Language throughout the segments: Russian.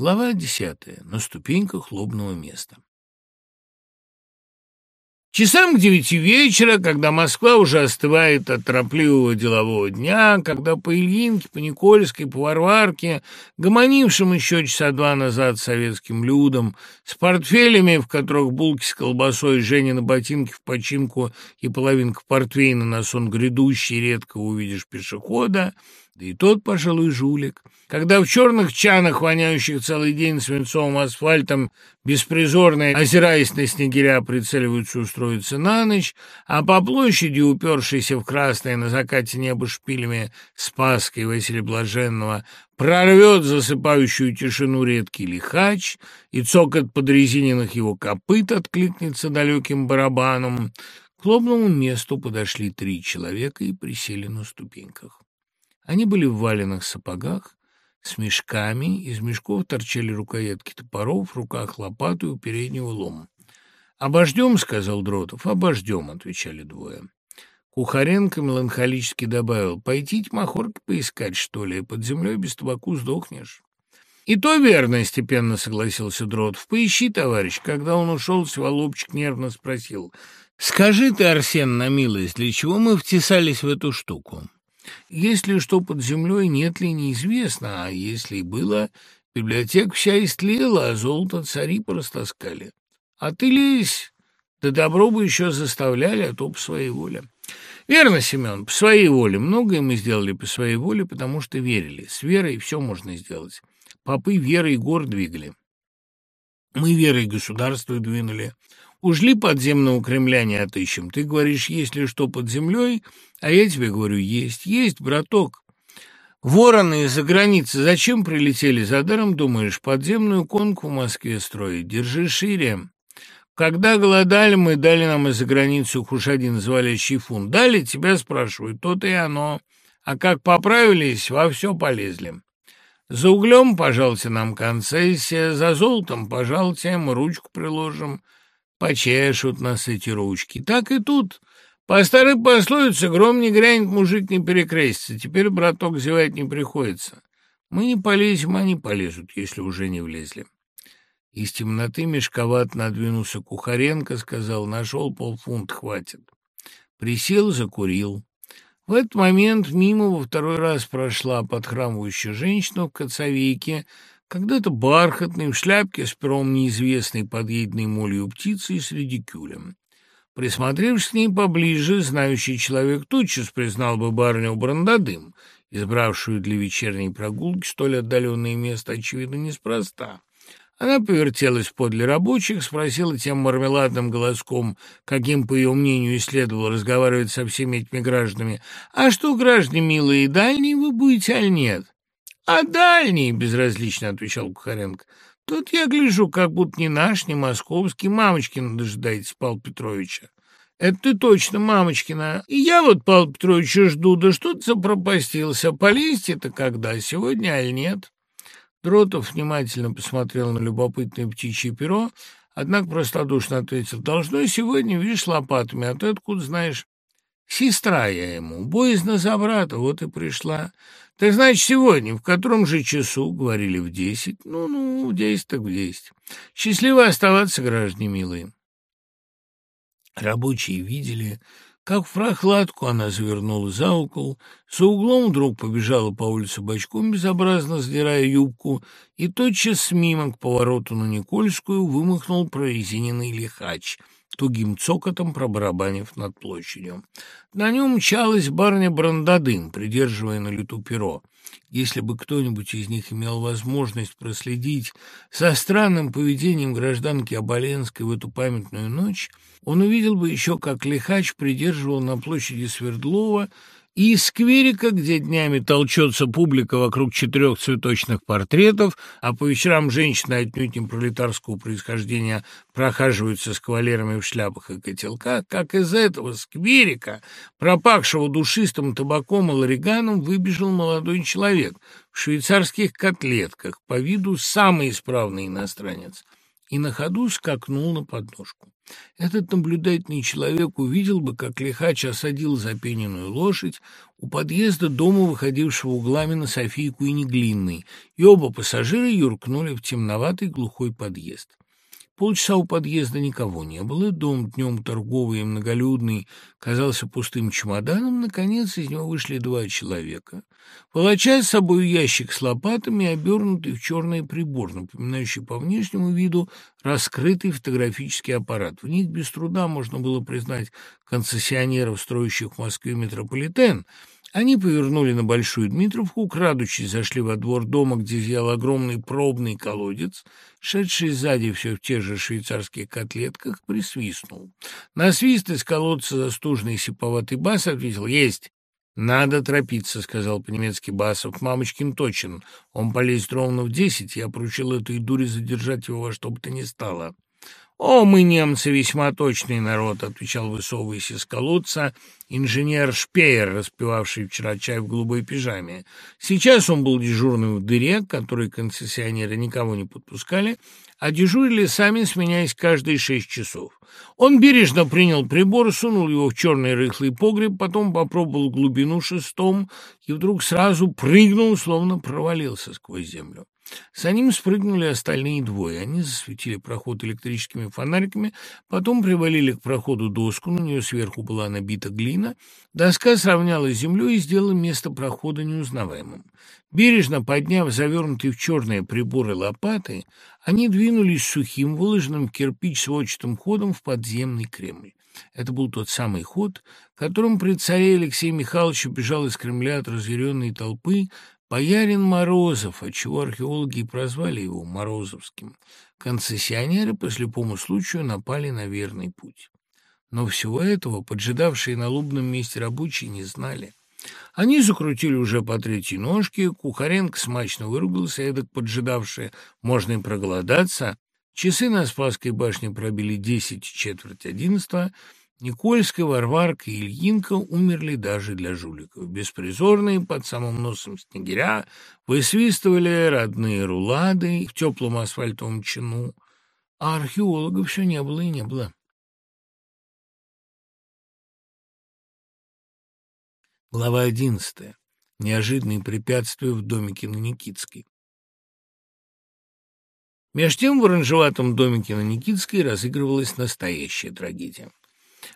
Глава десятая. На ступеньках лобного места. Часам к девяти вечера, когда Москва уже остывает от торопливого делового дня, когда по Ильинке, по Никольской, по Варварке, гомонившим еще часа два назад советским людям, с портфелями, в которых булки с колбасой, Женя на ботинке в починку и половинка портвейна на сон грядущий, редко увидишь пешехода, да и тот, пожалуй, жулик. Когда в черных чанах, воняющих целый день свинцовым асфальтом, беспризорные, озираясь на снегиря, прицеливаются устроиться на ночь, а по площади, упершейся в красное на закате неба шпилями Спаской Василия Блаженного, прорвет засыпающую тишину редкий лихач, и цокот подрезиненных его копыт откликнется далеким барабаном, к лобному месту подошли три человека и присели на ступеньках. Они были в валенных сапогах, с мешками, из мешков торчали рукоятки топоров, в руках лопаты у переднего лома. «Обождем», — сказал Дротов. «Обождем», — отвечали двое. Кухаренко меланхолически добавил, «Пойти махорки поискать, что ли? Под землей без табаку сдохнешь». «И то верно», — степенно согласился Дротов. «Поищи, товарищ». Когда он ушел, Сволобчик нервно спросил, «Скажи ты, Арсен, на милость, для чего мы втесались в эту штуку?» Если что под землей, нет ли, неизвестно, а если и было, библиотека вся истлела, а золото цари порастаскали. А ты лезь, да добро бы еще заставляли, а то по своей воле. Верно, Семен, по своей воле. Многое мы сделали по своей воле, потому что верили. С верой все можно сделать. Попы верой гор двигали. Мы верой государство двинули. Ужли подземного Кремля не отыщем. Ты говоришь, есть ли что под землей, а я тебе говорю, есть. Есть, браток. Вороны из-за границы зачем прилетели? За даром, думаешь, подземную конку в Москве строить? Держи шире. Когда голодали мы, дали нам из-за границы Хушадин, звали Чифун. Дали, тебя спрашивают, то-то и оно. А как поправились, во все полезли. За углем, пожалуйте, нам концессия, за золотом, пожалуйте, мы ручку приложим. Почешут нас эти ручки. Так и тут. По старой пословице гром не грянет, мужик не перекрестится. Теперь, браток, зевать не приходится. Мы не полезем, они полезут, если уже не влезли. Из темноты мешковат надвинулся Кухаренко, сказал, нашел полфунт, хватит. Присел, закурил. В этот момент мимо во второй раз прошла подхрамывающая женщина в коцовейке, когда-то бархатный, в шляпке с пером неизвестной подъеденной молью птицы с редикюлем. Присмотревшись к ней поближе, знающий человек тотчас признал бы барню Брандадым, избравшую для вечерней прогулки столь отдаленное место, очевидно, неспроста. Она повертелась подле рабочих, спросила тем мармеладным голоском, каким, по ее мнению, и следовало разговаривать со всеми этими гражданами, «А что, граждане милые, дальние вы будете, аль нет?» «А дальний?» — безразлично отвечал Кухаренко. «Тут я гляжу, как будто не наш, не московский. Мамочкина дожидается Павла Петровича». «Это ты точно, мамочкина. И я вот Павла Петровича жду, да что ты запропастился. Полезть-то когда, сегодня аль нет?» Дротов внимательно посмотрел на любопытное птичье перо, однако простодушно ответил, «Должно сегодня, видишь, лопатами, а ты откуда знаешь?» «Сестра я ему, боязно за брата, вот и пришла. Так значит, сегодня, в котором же часу, говорили в десять. Ну-ну, в десять так в десять. Счастливо оставаться, граждане милые. Рабочие видели, как в прохладку она завернула за угол, за углом вдруг побежала по улице бочком, безобразно сдирая юбку, и тотчас мимо к повороту на Никольскую вымахнул прорезиненный лихач — тугим цокотом пробарабанив над площадью. На нем мчалась барня Брандадын, придерживая на лету перо. Если бы кто-нибудь из них имел возможность проследить за странным поведением гражданки Оболенской в эту памятную ночь, он увидел бы еще, как лихач придерживал на площади Свердлова и из скверика, где днями толчется публика вокруг четырех цветочных портретов, а по вечерам женщины отнюдь не пролетарского происхождения прохаживаются с кавалерами в шляпах и котелках, как из этого скверика, пропахшего душистым табаком и лариганом, выбежал молодой человек в швейцарских котлетках, по виду самый исправный иностранец, и на ходу скакнул на подножку. Этот наблюдательный человек увидел бы, как лихач осадил запененную лошадь у подъезда дома, выходившего углами на Софийку и Неглинный, и оба пассажира юркнули в темноватый глухой подъезд. Полчаса у подъезда никого не было, дом днем торговый и многолюдный казался пустым чемоданом, наконец из него вышли два человека, волоча с собой ящик с лопатами, обернутый в черный прибор, напоминающий по внешнему виду раскрытый фотографический аппарат. В них без труда можно было признать концессионеров, строящих в Москве метрополитен – они повернули на Большую Дмитровку, крадучись, зашли во двор дома, где зиял огромный пробный колодец. Шедший сзади все в тех же швейцарских котлетках присвистнул. На свист из колодца застужный сиповатый бас ответил «Есть!» «Надо торопиться», — сказал по-немецки Басов. «Мамочкин точен. Он полезет ровно в десять. Я поручил этой дуре задержать его во что бы то ни стало». «О, мы, немцы, весьма точный народ», — отвечал высовываясь из колодца инженер Шпеер, распивавший вчера чай в голубой пижаме. Сейчас он был дежурным в дыре, которой концессионеры никого не подпускали, а дежурили сами, сменяясь каждые шесть часов. Он бережно принял прибор, сунул его в черный рыхлый погреб, потом попробовал глубину шестом и вдруг сразу прыгнул, словно провалился сквозь землю. За ним спрыгнули остальные двое. Они засветили проход электрическими фонариками, потом привалили к проходу доску, на нее сверху была набита глина. Доска сравнялась с землей и сделала место прохода неузнаваемым. Бережно подняв завернутые в черные приборы лопаты, они двинулись сухим, выложенным кирпич сводчатым ходом в подземный Кремль. Это был тот самый ход, которым при царе Алексея Михайловича бежал из Кремля от разъяренной толпы Боярин Морозов, отчего археологи и прозвали его Морозовским, концессионеры по слепому случаю напали на верный путь. Но всего этого поджидавшие на лубном месте рабочие не знали. Они закрутили уже по третьей ножке, Кухаренко смачно выругался, эдак поджидавшие, можно и проголодаться. Часы на Спасской башне пробили десять четверть одиннадцатого, Никольская, Варварка и Ильинка умерли даже для жуликов. Беспризорные под самым носом снегиря высвистывали родные рулады в теплом асфальтовом чину, а археологов все не было и не было. Глава одиннадцатая. Неожиданные препятствия в домике на Никитской. Меж тем в оранжеватом домике на Никитской разыгрывалась настоящая трагедия.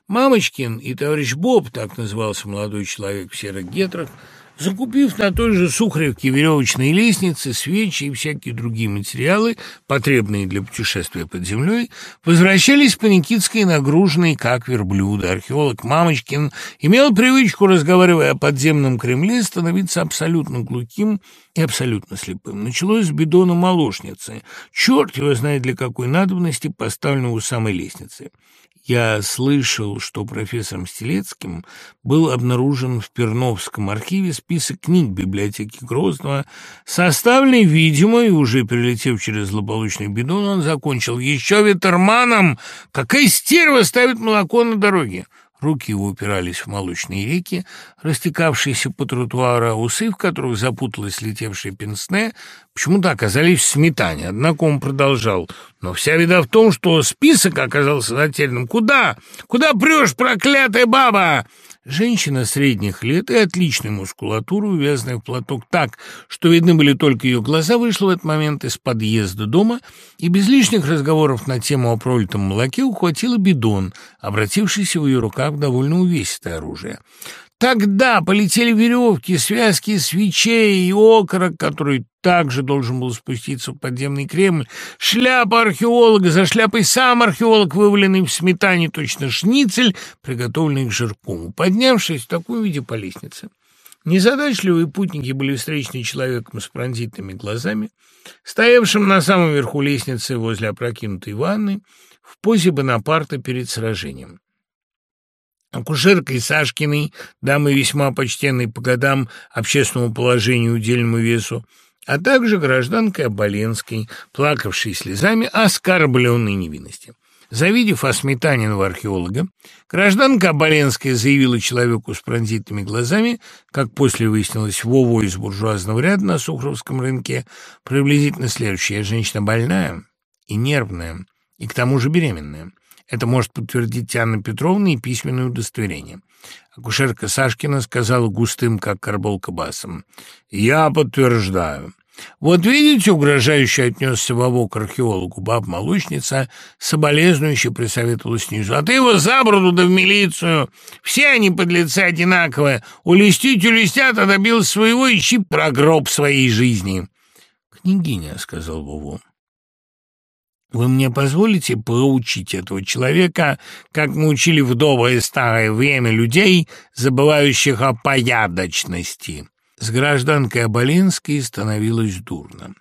Мамочкин и товарищ Боб, так назывался молодой человек в серых гетрах, закупив на той же Сухаревке веревочные лестницы, свечи и всякие другие материалы, потребные для путешествия под землей, возвращались по Никитской нагруженной, как верблюда. Археолог Мамочкин имел привычку, разговаривая о подземном Кремле, становиться абсолютно глухим и абсолютно слепым. Началось с бидона молочницы. Черт его знает для какой надобности, поставленного у самой лестницы. Я слышал, что профессором Стелецким был обнаружен в Перновском архиве список книг библиотеки Грозного, составленный, видимо, и уже прилетев через злополучный бидон, он закончил «Еще ветерманом! Какая стерва ставит молоко на дороге!» Руки его упирались в молочные реки, растекавшиеся по тротуару, а усы, в которых запуталась летевшая пенсне, почему-то оказались в сметане. Однако он продолжал. Но вся беда в том, что список оказался нательным. «Куда? Куда прешь, проклятая баба?» Женщина средних лет и отличной мускулатуры, увязанная в платок так, что видны были только ее глаза, вышла в этот момент из подъезда дома и без лишних разговоров на тему о пролитом молоке ухватила бидон, обратившийся в ее руках в довольно увесистое оружие. Тогда полетели веревки, связки свечей и окорок, который также должен был спуститься в подземный Кремль. Шляпа археолога, за шляпой сам археолог, вываленный в сметане точно шницель, приготовленный к жиркому. Поднявшись в таком виде по лестнице, незадачливые путники были встречены человеком с пронзительными глазами, стоявшим на самом верху лестницы возле опрокинутой ванны, в позе Бонапарта перед сражением акушеркой Сашкиной, дамой весьма почтенной по годам, общественному положению, удельному весу, а также гражданкой Оболенской, плакавшей слезами оскорбленной невинности. Завидев осметаненного археолога, гражданка Оболенская заявила человеку с пронзительными глазами, как после выяснилось Вову из буржуазного ряда на Сухровском рынке, приблизительно следующее. Женщина больная и нервная, и к тому же беременная. Это может подтвердить Анна Петровна и письменное удостоверение. Акушерка Сашкина сказала густым, как карболка басом. «Я подтверждаю». «Вот видите, угрожающе отнесся Вовок к археологу. Баб-молочница соболезнующе присоветовала снизу. А ты его за бороду да в милицию. Все они подлецы одинаковые. Улестить улестят, а добился своего, ищи про гроб своей жизни». «Княгиня», — сказал Вову. Вы мне позволите поучить этого человека, как мы учили в доброе старое время людей, забывающих о порядочности?» С гражданкой Оболенской становилось дурно.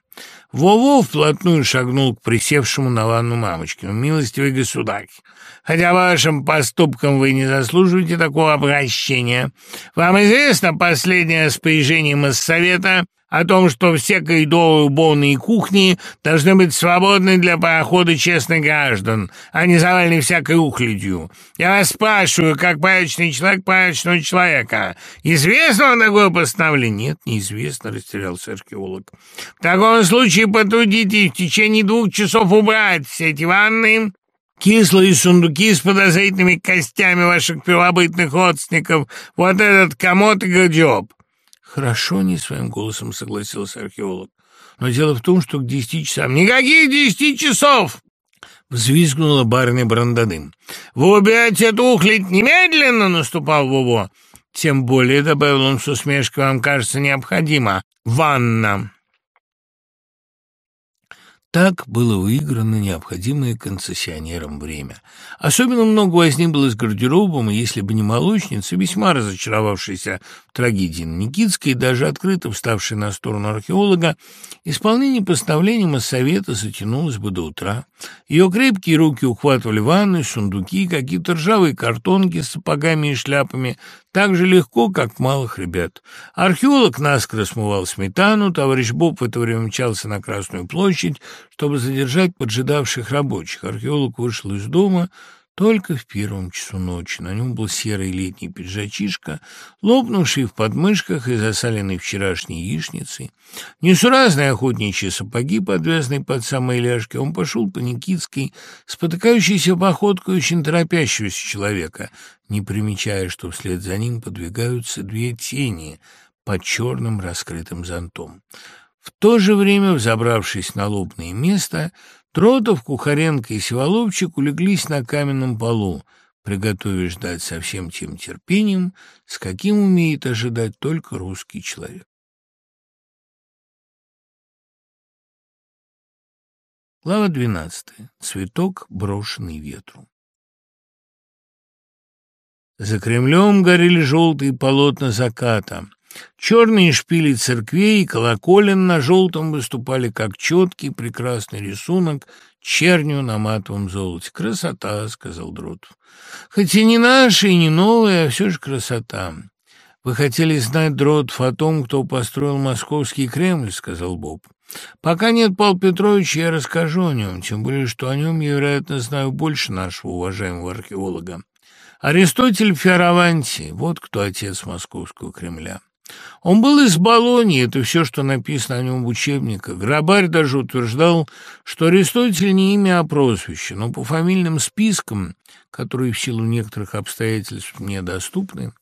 Вово вплотную шагнул к присевшему на ванну Мамочкину. «Милостивый государь, хотя вашим поступкам вы не заслуживаете такого обращения. Вам известно последнее распоряжение Моссовета о том, что все коридоры уборные кухни должны быть свободны для прохода честных граждан, а не завалены всякой ухлядью. Я вас спрашиваю, как порядочный человек порядочного человека. Известно вам такое постановление? Нет, неизвестно, растерялся археолог. В таком случае потрудитесь в течение двух часов убрать все эти ванны, кислые сундуки с подозрительными костями ваших первобытных родственников, вот этот комод и гардероб. «Хорошо, — не своим голосом согласился археолог. Но дело в том, что к десяти часам... Никаких десяти часов! Взвизгнула барыня Брандадым. «Вы убираете эту ухлядь немедленно!» — наступал Вово. «Тем более, — добавил он с усмешкой, — вам кажется необходимо. Ванна!» Так было выиграно необходимое концессионерам время. Особенно много возни было с гардеробом, и если бы не молочница, весьма разочаровавшаяся в трагедии Никитской, даже открыто вставшая на сторону археолога, исполнение постановления Моссовета затянулось бы до утра. Ее крепкие руки ухватывали ванны, сундуки, какие-то ржавые картонки с сапогами и шляпами, так же легко, как малых ребят. Археолог наскоро смывал сметану, товарищ Боб в это время мчался на Красную площадь, чтобы задержать поджидавших рабочих. Археолог вышел из дома только в первом часу ночи. На нем был серый летний пиджачишка, лопнувший в подмышках и засаленный вчерашней яичницей. Несуразные охотничьи сапоги, подвязанные под самые ляжки, он пошел по Никитской, спотыкающейся походкой очень торопящегося человека, не примечая, что вслед за ним подвигаются две тени под черным раскрытым зонтом. В то же время, взобравшись на лобное место, Тротов, Кухаренко и Сиволовчик улеглись на каменном полу, приготовясь ждать со всем тем терпением, с каким умеет ожидать только русский человек. Глава двенадцатая. Цветок, брошенный ветру. За Кремлем горели желтые полотна заката. Черные шпили церквей и колоколен на желтом выступали как четкий прекрасный рисунок чернью на матовом золоте. «Красота», — сказал Дротов. «Хоть и не наша, и не новая, а все же красота». «Вы хотели знать, Дротов, о том, кто построил московский Кремль?» — сказал Боб. «Пока нет Павла Петровича, я расскажу о нем, тем более, что о нем я, вероятно, знаю больше нашего уважаемого археолога. Аристотель Фиараванти — вот кто отец московского Кремля». Он был из Болонии, это все, что написано о нем в учебниках. Грабарь даже утверждал, что Аристотель не имя, а прозвище, но по фамильным спискам, которые в силу некоторых обстоятельств мне доступны,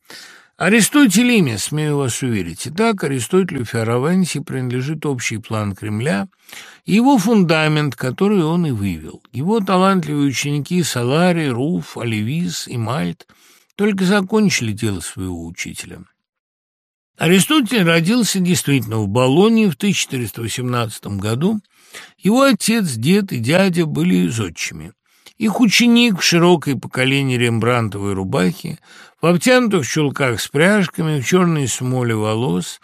Аристотель имя, смею вас уверить. Итак, Аристотелю Фиараванси принадлежит общий план Кремля и его фундамент, который он и вывел. Его талантливые ученики Салари, Руф, Оливис и Мальт только закончили дело своего учителя. Аристотель родился действительно в Болонии в 1418 году. Его отец, дед и дядя были зодчими. Их ученик в широкой по колени рембрантовой рубахе, в обтянутых чулках с пряжками, в черной смоле волос,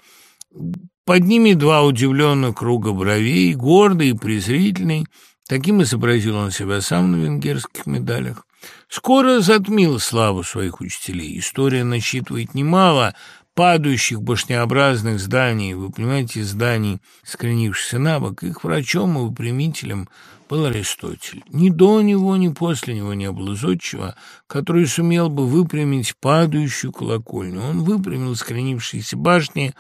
под ними два удивленных круга бровей, гордый и презрительный, таким изобразил он себя сам на венгерских медалях. Скоро затмил славу своих учителей. История насчитывает немало падающих башнеобразных зданий, вы понимаете, зданий, скренившихся на бок, их врачом и выпрямителем был Аристотель. Ни до него, ни после него не было зодчего, который сумел бы выпрямить падающую колокольню. Он выпрямил скренившиеся башни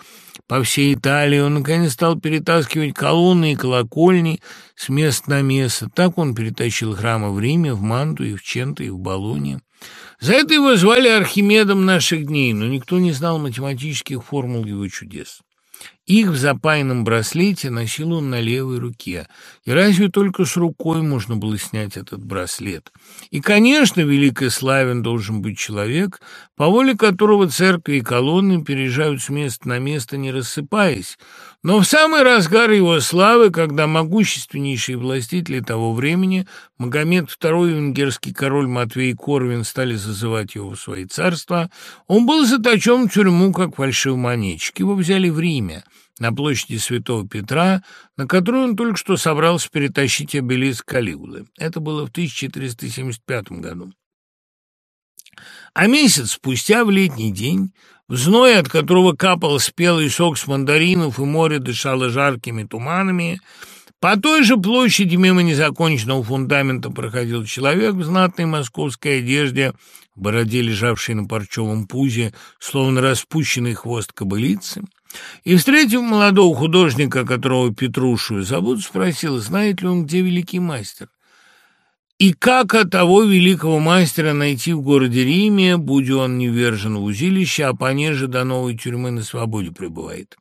по всей Италии, он, наконец, стал перетаскивать колонны и колокольни с места на место. Так он перетащил храмы в Риме, в Манту, и в Ченто, и в Болоне. За это его звали Архимедом наших дней, но никто не знал математических формул его чудес. Их в запаянном браслете носил он на левой руке. И разве только с рукой можно было снять этот браслет? И, конечно, велик славен должен быть человек, по воле которого церкви и колонны переезжают с места на место, не рассыпаясь. Но в самый разгар его славы, когда могущественнейшие властители того времени, Магомед II венгерский король Матвей Корвин стали зазывать его в свои царства, он был заточен в тюрьму, как фальшивомонетчик. Его взяли в Риме на площади Святого Петра, на которую он только что собрался перетащить обелиск Калигулы. Это было в 1475 году. А месяц спустя, в летний день, зной, от которого капал спелый сок с мандаринов и море дышало жаркими туманами, по той же площади мимо незаконченного фундамента проходил человек в знатной московской одежде, в бороде, лежавшей на парчевом пузе, словно распущенный хвост кобылицы. И, встретив молодого художника, которого Петрушу зовут, спросил, знает ли он, где великий мастер. И как от того великого мастера найти в городе Риме, будь он не вержен в узилище, а понеже до новой тюрьмы на свободе пребывает?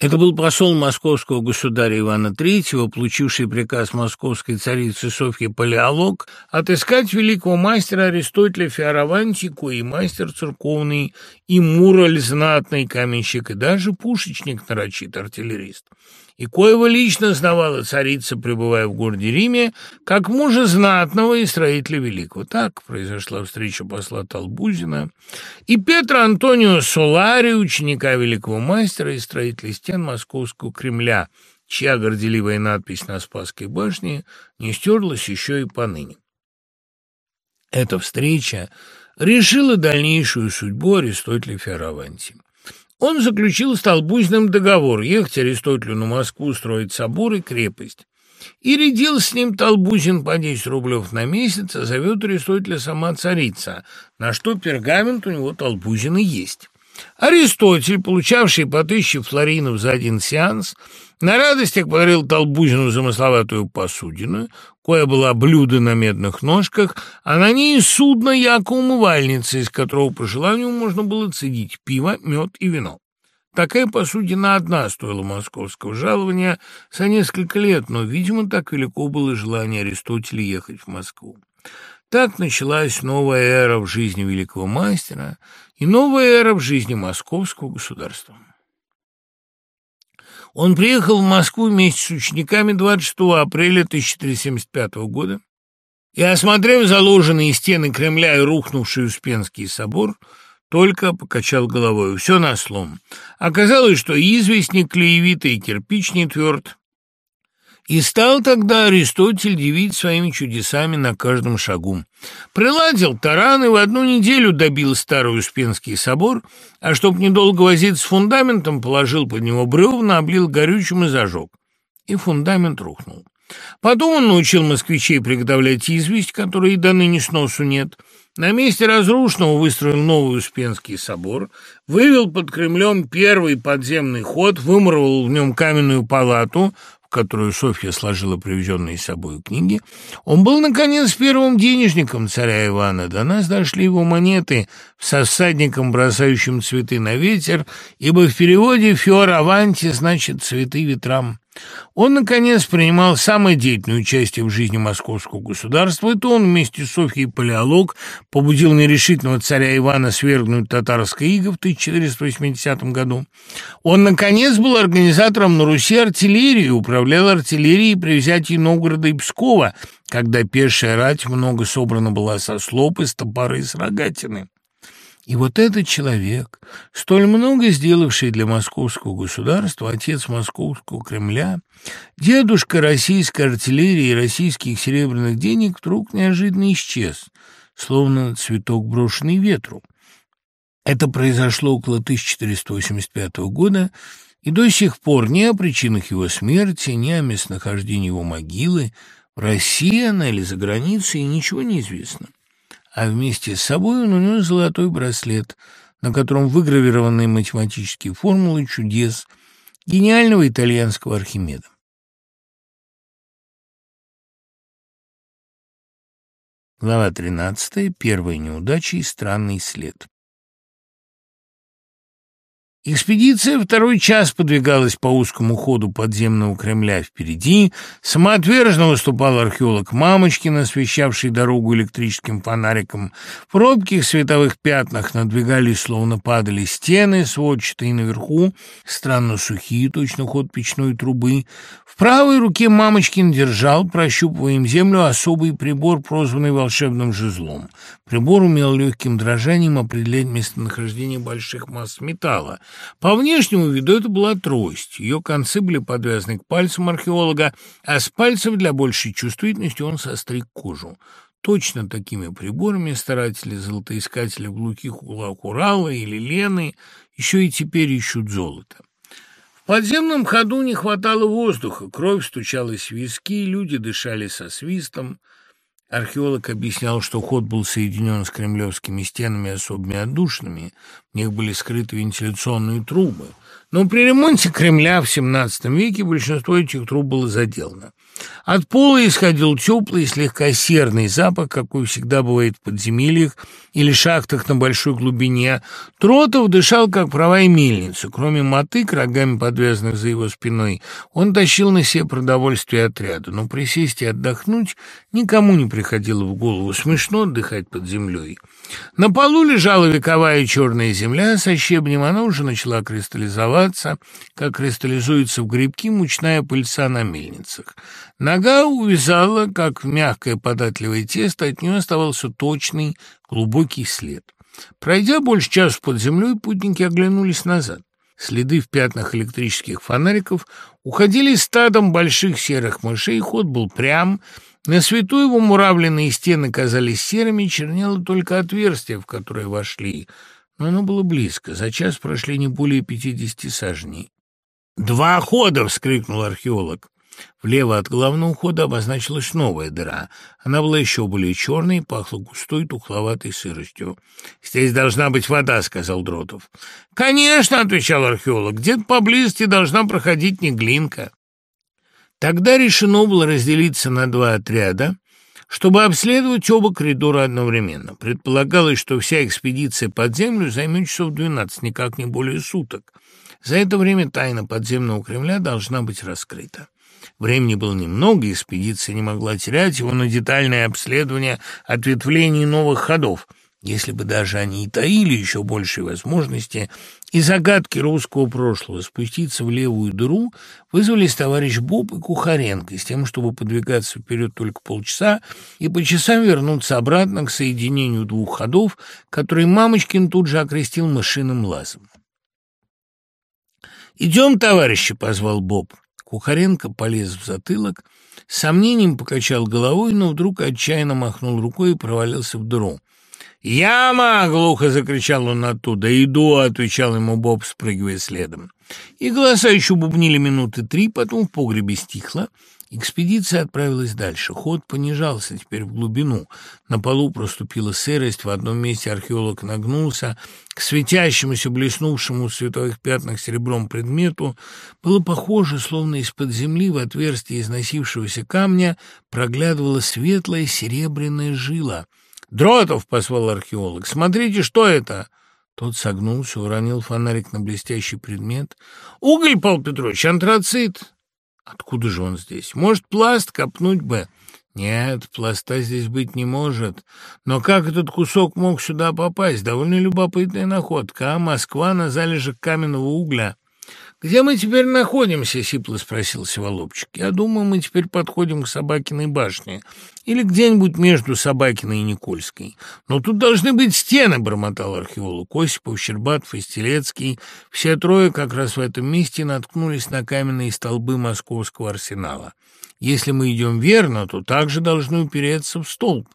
Это был посол московского государя Ивана III, получивший приказ московской царицы Софьи Палеолог отыскать великого мастера Аристотеля Феоравантику и мастер церковный, и мураль знатный каменщик, и даже пушечник нарочит артиллерист и коего лично знавала царица, пребывая в городе Риме, как мужа знатного и строителя великого. Так произошла встреча посла Толбузина и Петра Антонио Солари, ученика великого мастера и строителя стен Московского Кремля, чья горделивая надпись на Спасской башне не стерлась еще и поныне. Эта встреча решила дальнейшую судьбу Аристотеля Феораванти. Он заключил с Толбузиным договор ехать Аристотелю на Москву строить собор и крепость. И рядил с ним Толбузин по 10 рублев на месяц, а зовет Аристотеля сама царица, на что пергамент у него Толбузина есть. Аристотель, получавший по тысяче флоринов за один сеанс, на радостях подарил Толбузину замысловатую посудину, кое была блюдо на медных ножках, а на ней судно яко умывальница, из которого по желанию можно было цедить пиво, мед и вино. Такая посудина одна стоила московского жалования за несколько лет, но, видимо, так велико было желание Аристотеля ехать в Москву. Так началась новая эра в жизни великого мастера и новая эра в жизни московского государства. Он приехал в Москву вместе с учениками 26 апреля 1375 года и, осмотрев заложенные стены Кремля и рухнувший Успенский собор, только покачал головой. Все на слом. Оказалось, что известник клеевитый, кирпич не тверд, и стал тогда Аристотель дивить своими чудесами на каждом шагу. Приладил таран и в одну неделю добил старый Успенский собор, а чтоб недолго возиться с фундаментом, положил под него бревна, облил горючим и зажег. И фундамент рухнул. Потом он научил москвичей приготовлять известь, которой и до ныне сносу нет. На месте разрушенного выстроил новый Успенский собор, вывел под Кремлем первый подземный ход, вымуровал в нем каменную палату, которую Софья сложила привезенные с собой книги, он был, наконец, первым денежником царя Ивана. До нас дошли его монеты со всадником, бросающим цветы на ветер, ибо в переводе «фиор аванти» значит «цветы ветрам». Он, наконец, принимал самое деятельное участие в жизни московского государства, и то он вместе с Софьей Палеолог побудил нерешительного царя Ивана свергнуть татарское иго в 1480 году. Он, наконец, был организатором на Руси артиллерии, управлял артиллерией при взятии Новгорода и Пскова, когда пешая рать много собрана была со слоп, из топора и с рогатины. И вот этот человек, столь много сделавший для московского государства, отец московского Кремля, дедушка российской артиллерии и российских серебряных денег, вдруг неожиданно исчез, словно цветок, брошенный ветру. Это произошло около 1485 года, и до сих пор ни о причинах его смерти, ни о местонахождении его могилы в России она или за границей ничего не известно. А вместе с собой он унес золотой браслет, на котором выгравированы математические формулы чудес гениального итальянского Архимеда. Глава 13. Первая неудача и странный след. Экспедиция второй час подвигалась по узкому ходу подземного Кремля впереди. Самоотверженно выступал археолог Мамочкин, освещавший дорогу электрическим фонариком. В пробких световых пятнах надвигались, словно падали стены, сводчатые наверху, странно сухие, точно ход печной трубы. В правой руке Мамочкин держал, прощупывая им землю, особый прибор, прозванный волшебным жезлом. Прибор умел легким дрожанием определять местонахождение больших масс металла. По внешнему виду это была трость. Ее концы были подвязаны к пальцам археолога, а с пальцев для большей чувствительности он состриг кожу. Точно такими приборами старатели-золотоискатели в глухих углах Урала или Лены еще и теперь ищут золото. В подземном ходу не хватало воздуха, кровь стучалась в виски, люди дышали со свистом. Археолог объяснял, что ход был соединен с кремлевскими стенами особыми отдушинами, в них были скрыты вентиляционные трубы. Но при ремонте Кремля в XVII веке большинство этих труб было заделано. От пола исходил теплый, слегка серный запах, какой всегда бывает в подземельях или шахтах на большой глубине. Тротов дышал, как правая мельница. Кроме мотык, рогами подвязанных за его спиной, он тащил на себе продовольствие отряда. Но присесть и отдохнуть никому не приходило в голову. Смешно отдыхать под землей. На полу лежала вековая черная земля со щебнем. Она уже начала кристаллизоваться, как кристаллизуется в грибки мучная пыльца на мельницах. Нога увязала, как в мягкое податливое тесто, от нее оставался точный, глубокий след. Пройдя больше часа под землей, путники оглянулись назад. Следы в пятнах электрических фонариков уходили стадом больших серых мышей, ход был прям, на свету его муравленные стены казались серыми, чернело только отверстие, в которое вошли, но оно было близко, за час прошли не более пятидесяти сажней. «Два хода!» — вскрикнул археолог. Влево от главного хода обозначилась новая дыра. Она была еще более черной и пахла густой тухловатой сыростью. «Здесь должна быть вода», — сказал Дротов. «Конечно», — отвечал археолог, — «где-то поблизости должна проходить неглинка». Тогда решено было разделиться на два отряда, чтобы обследовать оба коридора одновременно. Предполагалось, что вся экспедиция под землю займет часов 12, никак не более суток. За это время тайна подземного Кремля должна быть раскрыта. Времени было немного, экспедиция не могла терять его на детальное обследование ответвлений новых ходов. Если бы даже они и таили еще большие возможности и загадки русского прошлого, спуститься в левую дыру вызвались товарищ Боб и Кухаренко с тем, чтобы подвигаться вперед только полчаса и по часам вернуться обратно к соединению двух ходов, которые Мамочкин тут же окрестил мышиным лазом. «Идем, товарищи!» — позвал Боб. Кухаренко полез в затылок, с сомнением покачал головой, но вдруг отчаянно махнул рукой и провалился в дыру. «Яма!» — глухо закричал он оттуда. «Иду!» — отвечал ему Боб, спрыгивая следом. И голоса еще бубнили минуты три, потом в погребе стихло, Экспедиция отправилась дальше. Ход понижался теперь в глубину. На полу проступила сырость. В одном месте археолог нагнулся к светящемуся, блеснувшему в световых пятнах серебром предмету. Было похоже, словно из-под земли в отверстие износившегося камня проглядывала светлая серебряная жила. «Дротов!» — позвал археолог. «Смотрите, что это!» Тот согнулся, уронил фонарик на блестящий предмет. «Уголь, Павел Петрович, антрацит!» Откуда же он здесь? Может, пласт копнуть бы? Нет, пласта здесь быть не может. Но как этот кусок мог сюда попасть? Довольно любопытная находка, а Москва на залежах каменного угля. «Где мы теперь находимся?» — сипло спросил Севолобчик. «Я думаю, мы теперь подходим к Собакиной башне. Или где-нибудь между Собакиной и Никольской. Но тут должны быть стены», — бормотал археолог. Осипов, Щербатов и. Все трое как раз в этом месте наткнулись на каменные столбы московского арсенала. Если мы идем верно, то также должны упереться в столб.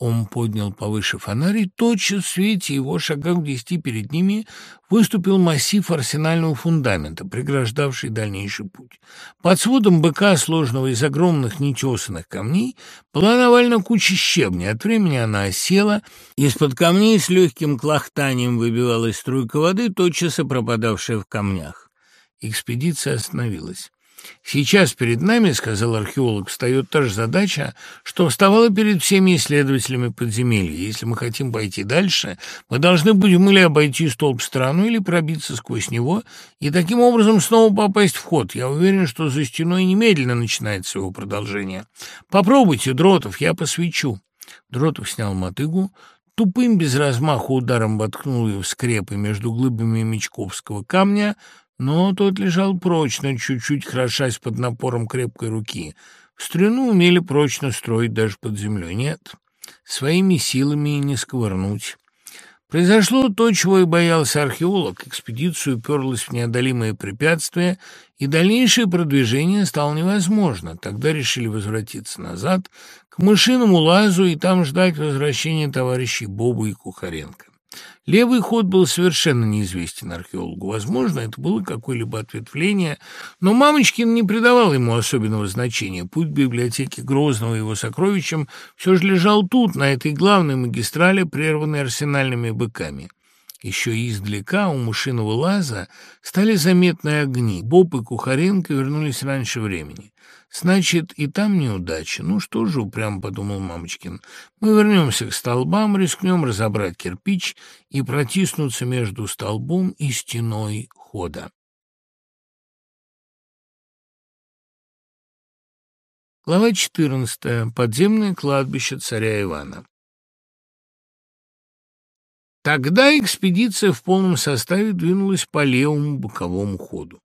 Он поднял повыше фонарь, и тотчас в свете его, шагах в десяти перед ними, выступил массив арсенального фундамента, преграждавший дальнейший путь. Под сводом быка, сложенного из огромных нетесанных камней, была навалена куча щебня. От времени она осела, из-под камней с легким клохтанием выбивалась струйка воды, тотчас и пропадавшая в камнях. Экспедиция остановилась. Сейчас перед нами, сказал археолог, встает та же задача, что вставала перед всеми исследователями подземелья. Если мы хотим пойти дальше, мы должны будем или обойти столб страну, или пробиться сквозь него, и таким образом снова попасть в ход. Я уверен, что за стеной немедленно начинается его продолжение. Попробуйте, Дротов, я посвечу. Дротов снял мотыгу, тупым без размаха ударом воткнул ее в скрепы между глыбами Мечковского камня, но тот лежал прочно, чуть-чуть крошась под напором крепкой руки. В струну умели прочно строить даже под землей. Нет, своими силами не сковырнуть. Произошло то, чего и боялся археолог. Экспедицию уперлась в неодолимые препятствия, и дальнейшее продвижение стало невозможно. Тогда решили возвратиться назад, к мышиному лазу, и там ждать возвращения товарищей Боба и Кухаренко. Левый ход был совершенно неизвестен археологу. Возможно, это было какое-либо ответвление, но Мамочкин не придавал ему особенного значения. Путь библиотеки Грозного и его сокровищем все же лежал тут, на этой главной магистрали, прерванной арсенальными быками. Еще издалека у мышиного лаза стали заметны огни. Боб и Кухаренко вернулись раньше времени. Значит, и там неудача. Ну что же, упрямо подумал Мамочкин. Мы вернемся к столбам, рискнем разобрать кирпич и протиснуться между столбом и стеной хода. Глава 14. Подземное кладбище царя Ивана. Тогда экспедиция в полном составе двинулась по левому боковому ходу.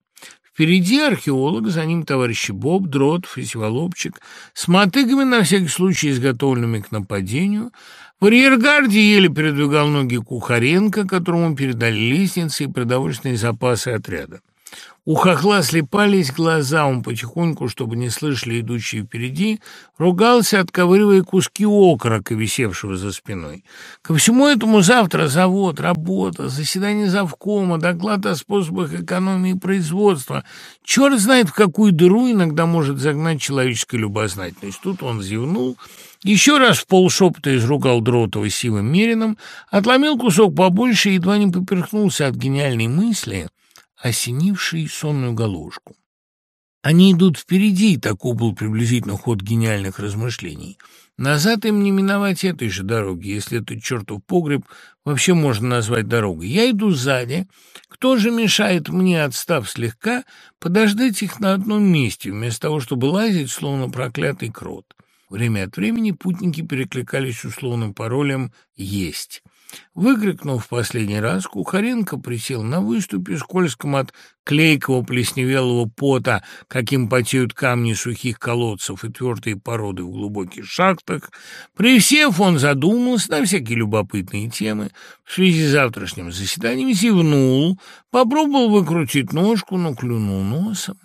Впереди археолог, за ним товарищи Боб, Дротов и Сиволобчик, с мотыгами на всякий случай изготовленными к нападению. В арьергарде еле передвигал ноги Кухаренко, которому передали лестницы и продовольственные запасы отряда. У хохла слепались глаза, он потихоньку, чтобы не слышали идущие впереди, ругался, отковыривая куски окорока, висевшего за спиной. Ко всему этому завтра завод, работа, заседание завкома, доклад о способах экономии производства. Черт знает, в какую дыру иногда может загнать человеческая любознательность. Тут он зевнул, еще раз в полшепота изругал Дротова сивым мерином, отломил кусок побольше и едва не поперхнулся от гениальной мысли — осенивший сонную головушку. Они идут впереди, таков был приблизительно ход гениальных размышлений. Назад им не миновать этой же дороги, если этот чертов погреб вообще можно назвать дорогой. Я иду сзади. Кто же мешает мне, отстав слегка, подождать их на одном месте, вместо того, чтобы лазить, словно проклятый крот? Время от времени путники перекликались условным паролем «Есть». Выкрикнув последний раз, Кухаренко присел на выступе, скользком от клейкого плесневелого пота, каким потеют камни сухих колодцев и твердые породы в глубоких шахтах. Присев, он задумался на всякие любопытные темы. В связи с завтрашним заседанием зевнул, попробовал выкрутить ножку, но клюнул носом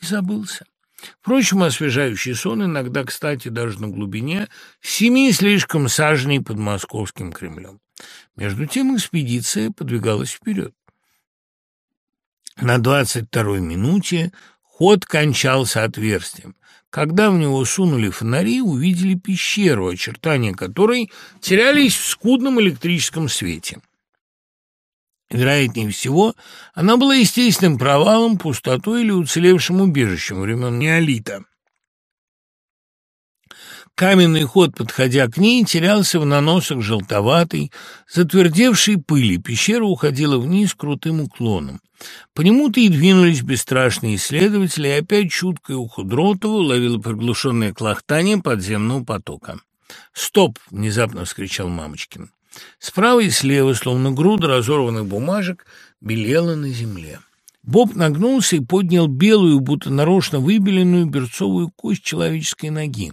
и забылся. Впрочем, освежающий сон иногда, кстати, даже на глубине семи слишком сажней под московским Кремлем. Между тем экспедиция подвигалась вперед. На двадцать второй минуте ход кончался отверстием. Когда в него сунули фонари, увидели пещеру, очертания которой терялись в скудном электрическом свете. Вероятнее всего, она была естественным провалом, пустотой или уцелевшим убежищем времен неолита. Каменный ход, подходя к ней, терялся в наносах желтоватой, затвердевшей пыли. Пещера уходила вниз крутым уклоном. По нему-то и двинулись бесстрашные исследователи, и опять чуткое ухо Дротова уловило приглушенное клохтание подземного потока. «Стоп!» — внезапно вскричал Мамочкин. Справа и слева, словно груда разорванных бумажек, белела на земле. Боб нагнулся и поднял белую, будто нарочно выбеленную берцовую кость человеческой ноги.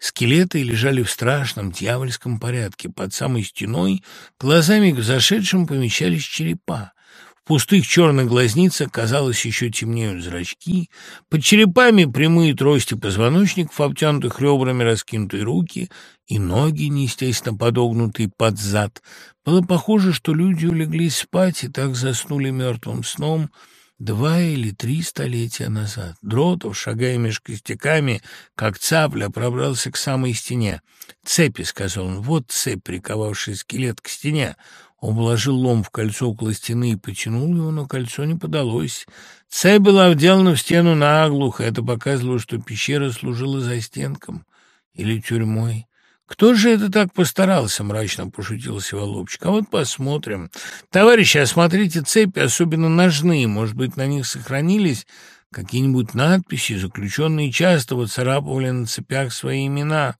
Скелеты лежали в страшном дьявольском порядке. Под самой стеной глазами к зашедшим помещались черепа. В пустых черных глазницах, казалось, еще темнеют зрачки. Под черепами прямые трости позвоночников, обтянутых ребрами раскинутые руки и ноги, неестественно подогнутые под зад. Было похоже, что люди улеглись спать и так заснули мертвым сном — Два или три столетия назад Дротов, шагая меж костяками, как цапля, пробрался к самой стене. «Цепи», — сказал он, — «вот цепь, приковавшая скелет к стене». Он вложил лом в кольцо около стены и потянул его, но кольцо не подалось. Цепь была вделана в стену наглухо. Это показывало, что пещера служила застенком или тюрьмой. «Кто же это так постарался?» — мрачно пошутил Сиволобчик. «А вот посмотрим. Товарищи, осмотрите цепи, особенно ножные. Может быть, на них сохранились какие-нибудь надписи, заключенные часто выцарапывали на цепях свои имена».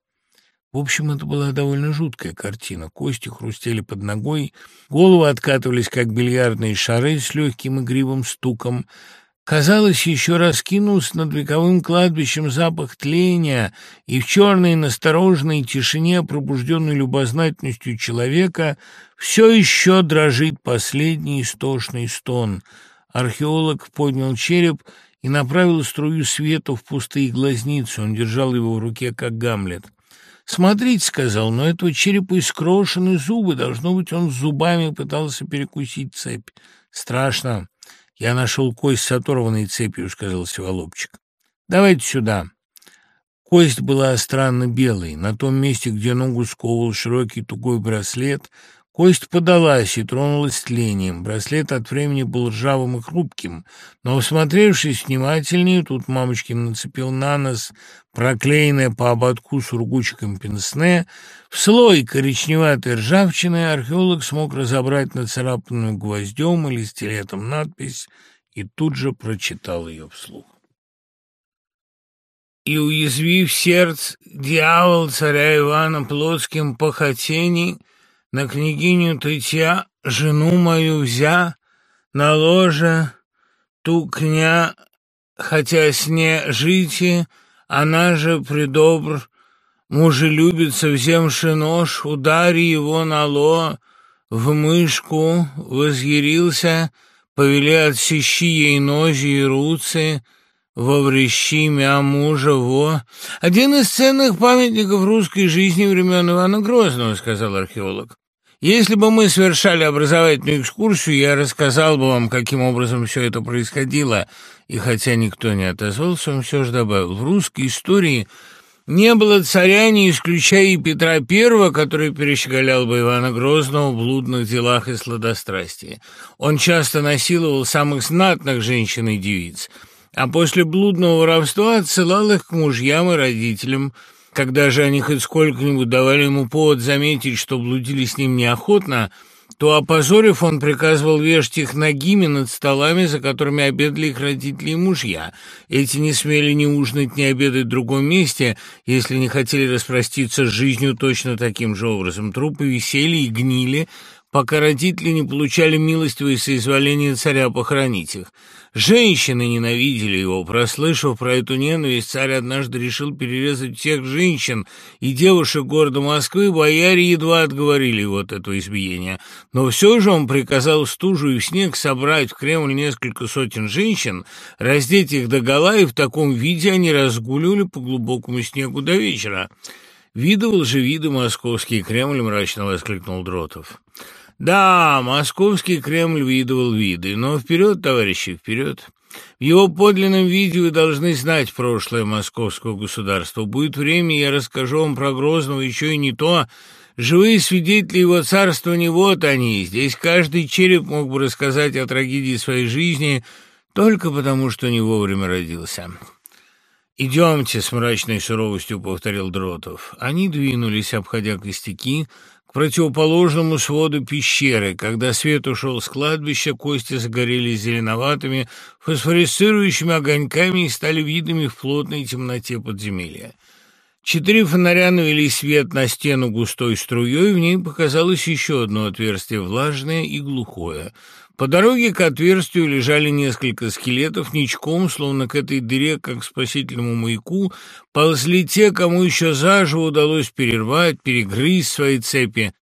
В общем, это была довольно жуткая картина. Кости хрустели под ногой, головы откатывались, как бильярдные шары с легким игривым стуком — Казалось, еще раскинулся над вековым кладбищем запах тления, и в черной настороженной тишине, пробужденной любознательностью человека, все еще дрожит последний истошный стон. Археолог поднял череп и направил струю света в пустые глазницы. Он держал его в руке, как Гамлет. «Смотрите», — сказал, — «но этого черепа искрошены зубы. Должно быть, он зубами пытался перекусить цепь. Страшно». «Я нашел кость с оторванной цепью», — сказал Севолобчик. «Давайте сюда». Кость была странно белой. На том месте, где ногу сковывал широкий тугой браслет, Кость подалась и тронулась тлением. Браслет от времени был ржавым и хрупким, но, всмотревшись внимательнее, тут мамочкин нацепил на нос проклеенное по ободку сургучиком пенсне. В слой коричневатой ржавчины археолог смог разобрать нацарапанную гвоздем или стилетом надпись и тут же прочитал ее вслух. «И уязвив сердце, дьявол царя Ивана Плотским похотений, на княгиню Тытья, жену мою взя, на ложе ту кня, хотя с не жите, она же предобр, мужелюбица, вземши нож, удари его на ло, в мышку возъярился, повели отсещи ей ножи и руцы, во врещи мя мужа во. Один из ценных памятников русской жизни времен Ивана Грозного, сказал археолог. Если бы мы совершали образовательную экскурсию, я рассказал бы вам, каким образом все это происходило. И хотя никто не отозвался, он все же добавил, в русской истории не было царя, не исключая и Петра I, который перещеголял бы Ивана Грозного в блудных делах и сладострастии. Он часто насиловал самых знатных женщин и девиц, а после блудного воровства отсылал их к мужьям и родителям, когда же они хоть сколько-нибудь давали ему повод заметить, что блудили с ним неохотно, то, опозорив, он приказывал вешать их ногими над столами, за которыми обедали их родители и мужья. Эти не смели ни ужинать, ни обедать в другом месте, если не хотели распроститься с жизнью точно таким же образом. Трупы висели и гнили, пока родители не получали милостивое соизволение царя похоронить их. Женщины ненавидели его. Прослышав про эту ненависть, царь однажды решил перерезать всех женщин и девушек города Москвы. Бояре едва отговорили его от этого избиения. Но все же он приказал стужу и в снег собрать в Кремль несколько сотен женщин, раздеть их догола, и в таком виде они разгуливали по глубокому снегу до вечера. «Видывал же виды московский Кремль», — мрачно воскликнул Дротов. Да, московский Кремль видывал виды, но вперед, товарищи, вперед. В его подлинном виде вы должны знать прошлое московского государства. Будет время, я расскажу вам про Грозного еще и не то. Живые свидетели его царства не вот они. Здесь каждый череп мог бы рассказать о трагедии своей жизни только потому, что не вовремя родился. «Идемте», — с мрачной суровостью повторил Дротов. Они двинулись, обходя костяки, — противоположному своду пещеры. Когда свет ушел с кладбища, кости загорелись зеленоватыми, фосфорисцирующими огоньками и стали видными в плотной темноте подземелья. Четыре фонаря навели свет на стену густой струей, в ней показалось еще одно отверстие, влажное и глухое. По дороге к отверстию лежали несколько скелетов, ничком, словно к этой дыре, как к спасительному маяку, ползли те, кому еще заживо удалось перервать, перегрызть свои цепи.